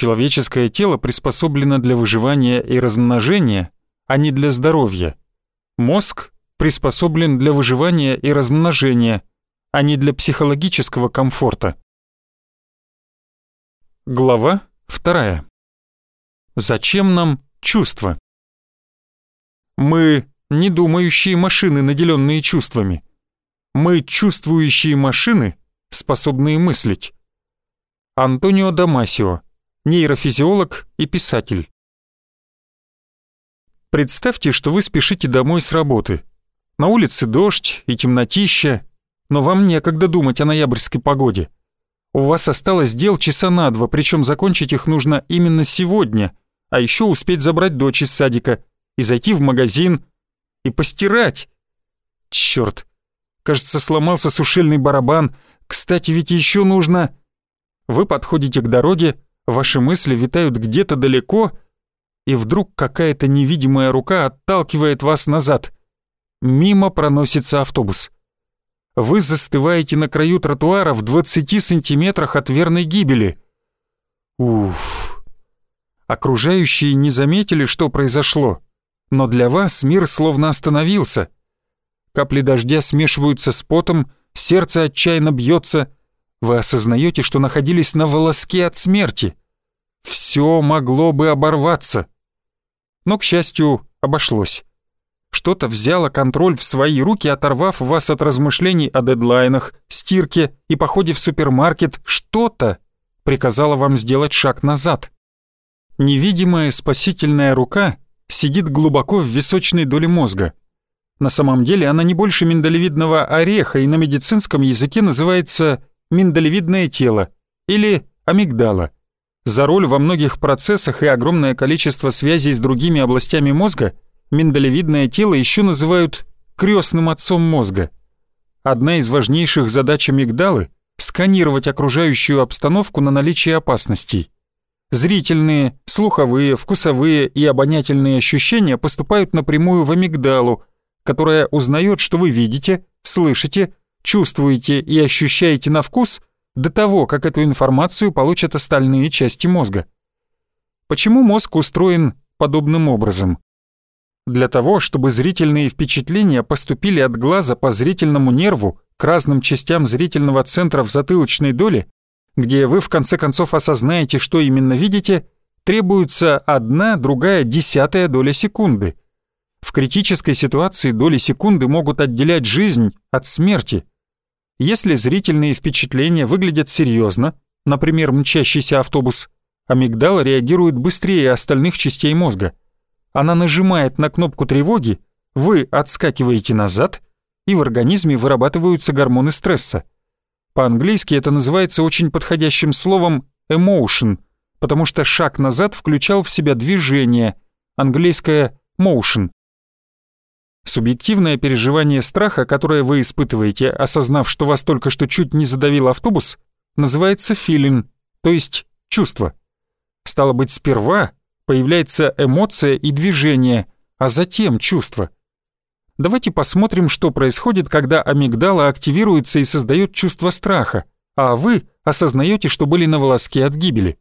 Человеческое тело приспособлено для выживания и размножения, а не для здоровья. Мозг приспособлен для выживания и размножения, а не для психологического комфорта. Глава вторая. Зачем нам чувства? Мы не думающие машины, наделенные чувствами. Мы чувствующие машины, способные мыслить. Антонио Дамасио, нейрофизиолог и писатель. Представьте, что вы спешите домой с работы. На улице дождь и темнотища, но вам некогда думать о ноябрьской погоде. У вас осталось дел часа на два, причем закончить их нужно именно сегодня, а еще успеть забрать дочь из садика и зайти в магазин и постирать. Черт, кажется, сломался сушильный барабан. Кстати, ведь еще нужно... Вы подходите к дороге, ваши мысли витают где-то далеко, и вдруг какая-то невидимая рука отталкивает вас назад. Мимо проносится автобус. Вы застываете на краю тротуара в 20 сантиметрах от верной гибели. Уф. Окружающие не заметили, что произошло, но для вас мир словно остановился. Капли дождя смешиваются с потом, сердце отчаянно бьется, вы осознаете, что находились на волоске от смерти. Все могло бы оборваться. Но, к счастью, обошлось. Что-то взяло контроль в свои руки, оторвав вас от размышлений о дедлайнах, стирке и походе в супермаркет. Что-то приказало вам сделать шаг назад. Невидимая спасительная рука сидит глубоко в височной доле мозга. На самом деле она не больше миндалевидного ореха и на медицинском языке называется миндалевидное тело или амигдала. За роль во многих процессах и огромное количество связей с другими областями мозга миндалевидное тело еще называют крестным отцом мозга. Одна из важнейших задач амигдалы – сканировать окружающую обстановку на наличие опасностей. Зрительные, слуховые, вкусовые и обонятельные ощущения поступают напрямую в амигдалу, которая узнает, что вы видите, слышите чувствуете и ощущаете на вкус до того, как эту информацию получат остальные части мозга. Почему мозг устроен подобным образом? Для того, чтобы зрительные впечатления поступили от глаза по зрительному нерву к разным частям зрительного центра в затылочной доле, где вы в конце концов осознаете, что именно видите, требуется одна, другая, десятая доля секунды. В критической ситуации доли секунды могут отделять жизнь от смерти. Если зрительные впечатления выглядят серьезно, например, мчащийся автобус, амигдала реагирует быстрее остальных частей мозга. Она нажимает на кнопку тревоги, вы отскакиваете назад, и в организме вырабатываются гормоны стресса. По-английски это называется очень подходящим словом emotion, потому что шаг назад включал в себя движение, английское motion. Субъективное переживание страха, которое вы испытываете, осознав, что вас только что чуть не задавил автобус, называется feeling, то есть чувство. Стало быть, сперва появляется эмоция и движение, а затем чувство. Давайте посмотрим, что происходит, когда амигдала активируется и создает чувство страха, а вы осознаете, что были на волоске от гибели.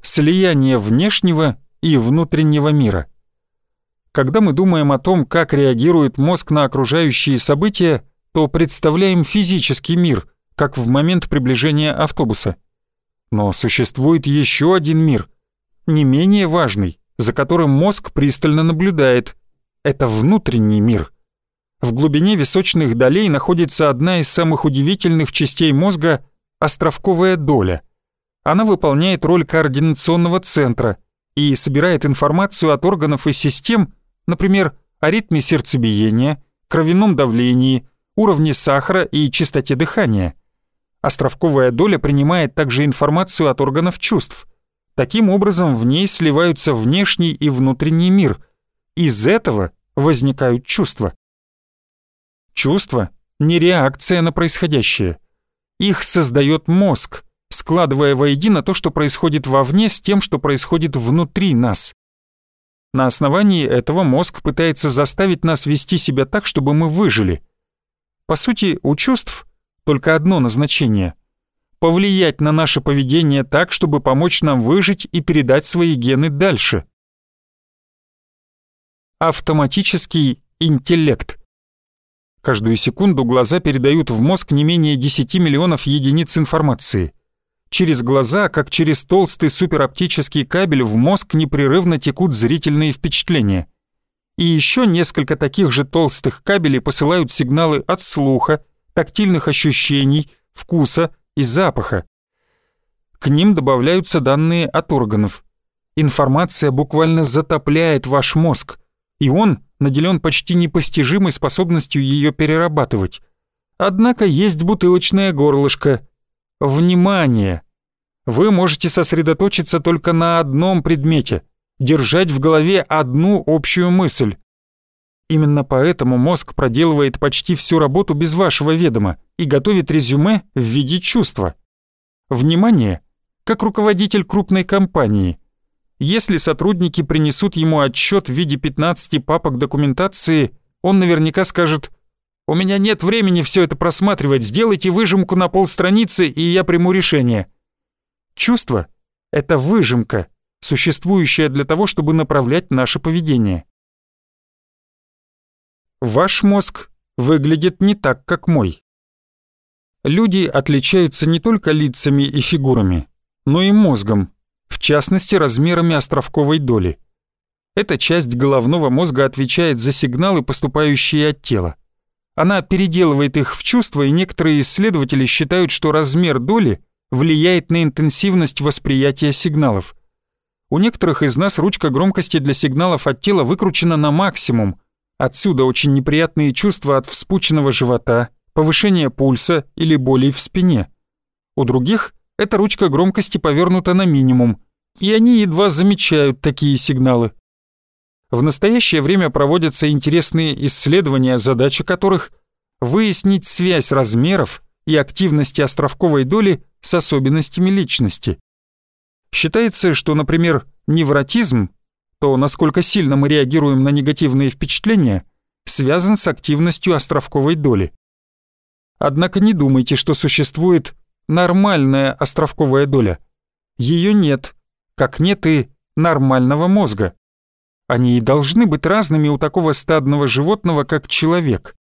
Слияние внешнего и внутреннего мира. Когда мы думаем о том, как реагирует мозг на окружающие события, то представляем физический мир, как в момент приближения автобуса. Но существует еще один мир, не менее важный, за которым мозг пристально наблюдает. Это внутренний мир. В глубине височных долей находится одна из самых удивительных частей мозга – островковая доля. Она выполняет роль координационного центра и собирает информацию от органов и систем, например, о ритме сердцебиения, кровяном давлении, уровне сахара и частоте дыхания. Островковая доля принимает также информацию от органов чувств. Таким образом, в ней сливаются внешний и внутренний мир. Из этого возникают чувства. Чувства — не реакция на происходящее. Их создает мозг, складывая воедино то, что происходит вовне, с тем, что происходит внутри нас. На основании этого мозг пытается заставить нас вести себя так, чтобы мы выжили. По сути, у чувств только одно назначение — повлиять на наше поведение так, чтобы помочь нам выжить и передать свои гены дальше. Автоматический интеллект. Каждую секунду глаза передают в мозг не менее 10 миллионов единиц информации. Через глаза, как через толстый супероптический кабель, в мозг непрерывно текут зрительные впечатления. И еще несколько таких же толстых кабелей посылают сигналы от слуха, тактильных ощущений, вкуса и запаха. К ним добавляются данные от органов. Информация буквально затопляет ваш мозг, и он наделен почти непостижимой способностью ее перерабатывать. Однако есть бутылочное горлышко. Внимание! Вы можете сосредоточиться только на одном предмете, держать в голове одну общую мысль. Именно поэтому мозг проделывает почти всю работу без вашего ведома и готовит резюме в виде чувства. Внимание! Как руководитель крупной компании – если сотрудники принесут ему отчет в виде 15 папок документации, он наверняка скажет «У меня нет времени все это просматривать, сделайте выжимку на полстраницы, и я приму решение». Чувство — это выжимка, существующая для того, чтобы направлять наше поведение. Ваш мозг выглядит не так, как мой. Люди отличаются не только лицами и фигурами, но и мозгом, в частности размерами островковой доли. Эта часть головного мозга отвечает за сигналы, поступающие от тела. Она переделывает их в чувства, и некоторые исследователи считают, что размер доли влияет на интенсивность восприятия сигналов. У некоторых из нас ручка громкости для сигналов от тела выкручена на максимум. Отсюда очень неприятные чувства от вспученного живота, повышения пульса или болей в спине. У других эта ручка громкости повернута на минимум, и они едва замечают такие сигналы. В настоящее время проводятся интересные исследования, задача которых — выяснить связь размеров и активности островковой доли с особенностями личности. Считается, что, например, невротизм, то, насколько сильно мы реагируем на негативные впечатления, связан с активностью островковой доли. Однако не думайте, что существует нормальная островковая доля. Ее нет, как нет и нормального мозга. Они и должны быть разными у такого стадного животного, как человек.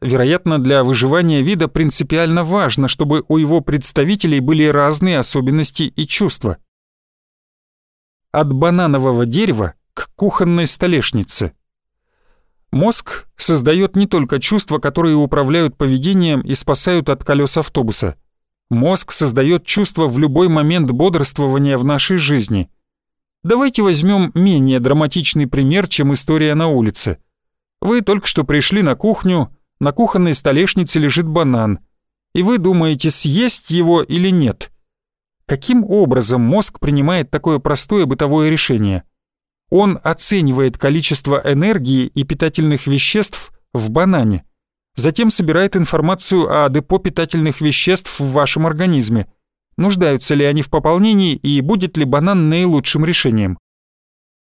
Вероятно, для выживания вида принципиально важно, чтобы у его представителей были разные особенности и чувства. От бананового дерева к кухонной столешнице. Мозг создает не только чувства, которые управляют поведением и спасают от колес автобуса – Мозг создает чувство в любой момент бодрствования в нашей жизни. Давайте возьмем менее драматичный пример, чем история на улице. Вы только что пришли на кухню, на кухонной столешнице лежит банан, и вы думаете, съесть его или нет. Каким образом мозг принимает такое простое бытовое решение? Он оценивает количество энергии и питательных веществ в банане – Затем собирает информацию о депо питательных веществ в вашем организме. Нуждаются ли они в пополнении и будет ли банан наилучшим решением.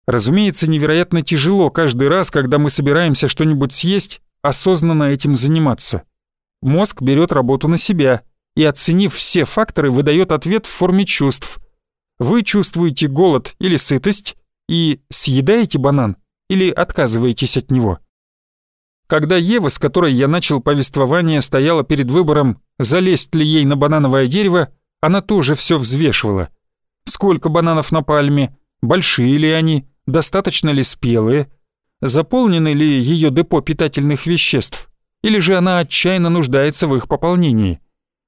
Разумеется, невероятно тяжело каждый раз, когда мы собираемся что-нибудь съесть, осознанно этим заниматься. Мозг берет работу на себя и, оценив все факторы, выдает ответ в форме чувств. Вы чувствуете голод или сытость и съедаете банан или отказываетесь от него. Когда Ева, с которой я начал повествование, стояла перед выбором, залезть ли ей на банановое дерево, она тоже все взвешивала. Сколько бананов на пальме, большие ли они, достаточно ли спелые, заполнены ли ее депо питательных веществ, или же она отчаянно нуждается в их пополнении,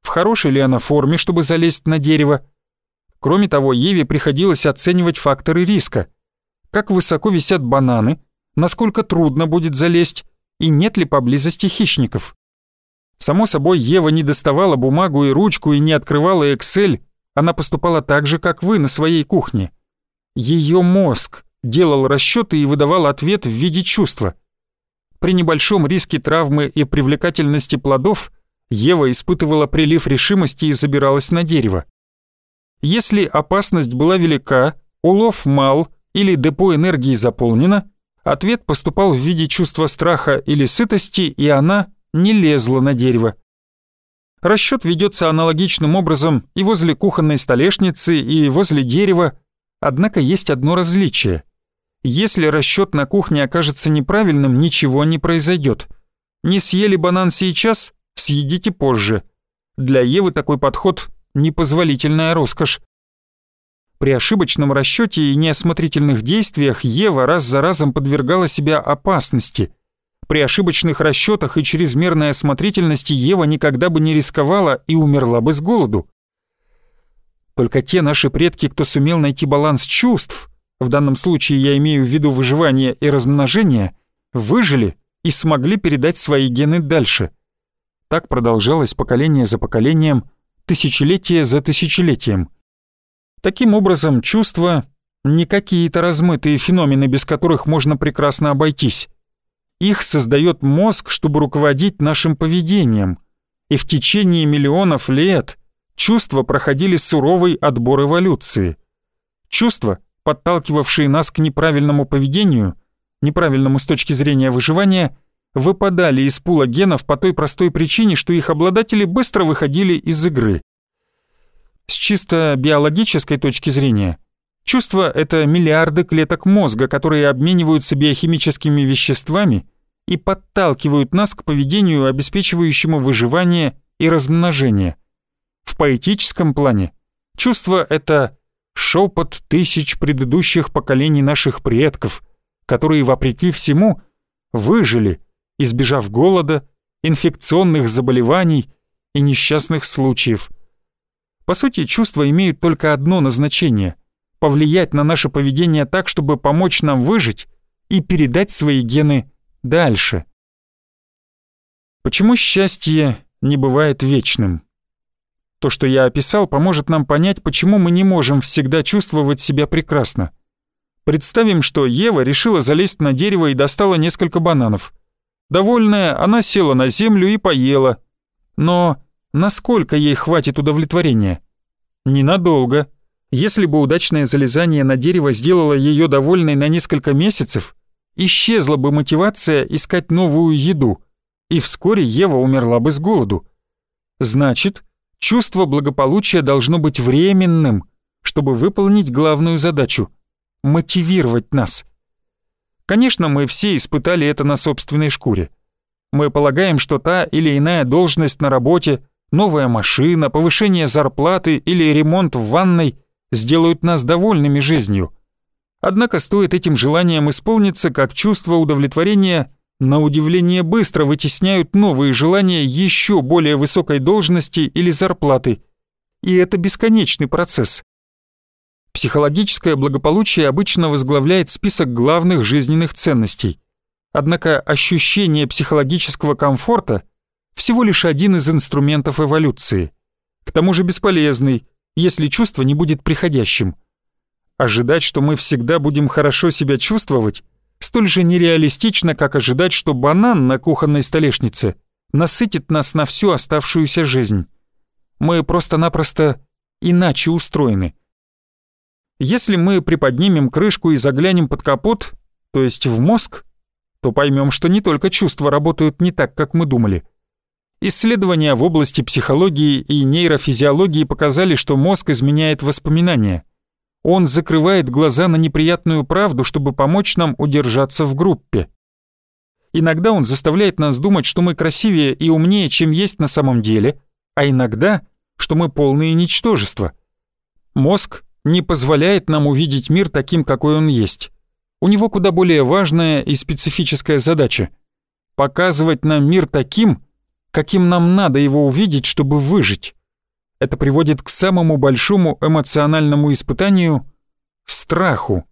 в хорошей ли она форме, чтобы залезть на дерево. Кроме того, Еве приходилось оценивать факторы риска. Как высоко висят бананы, насколько трудно будет залезть, и нет ли поблизости хищников. Само собой, Ева не доставала бумагу и ручку и не открывала Excel, она поступала так же, как вы на своей кухне. Ее мозг делал расчеты и выдавал ответ в виде чувства. При небольшом риске травмы и привлекательности плодов Ева испытывала прилив решимости и забиралась на дерево. Если опасность была велика, улов мал или депо энергии заполнено, Ответ поступал в виде чувства страха или сытости, и она не лезла на дерево. Расчет ведется аналогичным образом и возле кухонной столешницы, и возле дерева, однако есть одно различие. Если расчет на кухне окажется неправильным, ничего не произойдет. Не съели банан сейчас, съедите позже. Для Евы такой подход – непозволительная роскошь. При ошибочном расчете и неосмотрительных действиях Ева раз за разом подвергала себя опасности. При ошибочных расчетах и чрезмерной осмотрительности Ева никогда бы не рисковала и умерла бы с голоду. Только те наши предки, кто сумел найти баланс чувств, в данном случае я имею в виду выживание и размножение, выжили и смогли передать свои гены дальше. Так продолжалось поколение за поколением, тысячелетие за тысячелетием. Таким образом, чувства — не какие-то размытые феномены, без которых можно прекрасно обойтись. Их создает мозг, чтобы руководить нашим поведением. И в течение миллионов лет чувства проходили суровый отбор эволюции. Чувства, подталкивавшие нас к неправильному поведению, неправильному с точки зрения выживания, выпадали из пула генов по той простой причине, что их обладатели быстро выходили из игры. С чисто биологической точки зрения, чувства — это миллиарды клеток мозга, которые обмениваются биохимическими веществами и подталкивают нас к поведению, обеспечивающему выживание и размножение. В поэтическом плане чувство — это шепот тысяч предыдущих поколений наших предков, которые, вопреки всему, выжили, избежав голода, инфекционных заболеваний и несчастных случаев — по сути, чувства имеют только одно назначение — повлиять на наше поведение так, чтобы помочь нам выжить и передать свои гены дальше. Почему счастье не бывает вечным? То, что я описал, поможет нам понять, почему мы не можем всегда чувствовать себя прекрасно. Представим, что Ева решила залезть на дерево и достала несколько бананов. Довольная, она села на землю и поела. Но Насколько ей хватит удовлетворения? Ненадолго. Если бы удачное залезание на дерево сделало ее довольной на несколько месяцев, исчезла бы мотивация искать новую еду, и вскоре Ева умерла бы с голоду. Значит, чувство благополучия должно быть временным, чтобы выполнить главную задачу — мотивировать нас. Конечно, мы все испытали это на собственной шкуре. Мы полагаем, что та или иная должность на работе новая машина, повышение зарплаты или ремонт в ванной сделают нас довольными жизнью. Однако стоит этим желаниям исполниться, как чувство удовлетворения на удивление быстро вытесняют новые желания еще более высокой должности или зарплаты. И это бесконечный процесс. Психологическое благополучие обычно возглавляет список главных жизненных ценностей. Однако ощущение психологического комфорта всего лишь один из инструментов эволюции. К тому же бесполезный, если чувство не будет приходящим. Ожидать, что мы всегда будем хорошо себя чувствовать, столь же нереалистично, как ожидать, что банан на кухонной столешнице насытит нас на всю оставшуюся жизнь. Мы просто-напросто иначе устроены. Если мы приподнимем крышку и заглянем под капот, то есть в мозг, то поймем, что не только чувства работают не так, как мы думали. Исследования в области психологии и нейрофизиологии показали, что мозг изменяет воспоминания. Он закрывает глаза на неприятную правду, чтобы помочь нам удержаться в группе. Иногда он заставляет нас думать, что мы красивее и умнее, чем есть на самом деле, а иногда, что мы полные ничтожества. Мозг не позволяет нам увидеть мир таким, какой он есть. У него куда более важная и специфическая задача — показывать нам мир таким, каким нам надо его увидеть, чтобы выжить. Это приводит к самому большому эмоциональному испытанию — страху.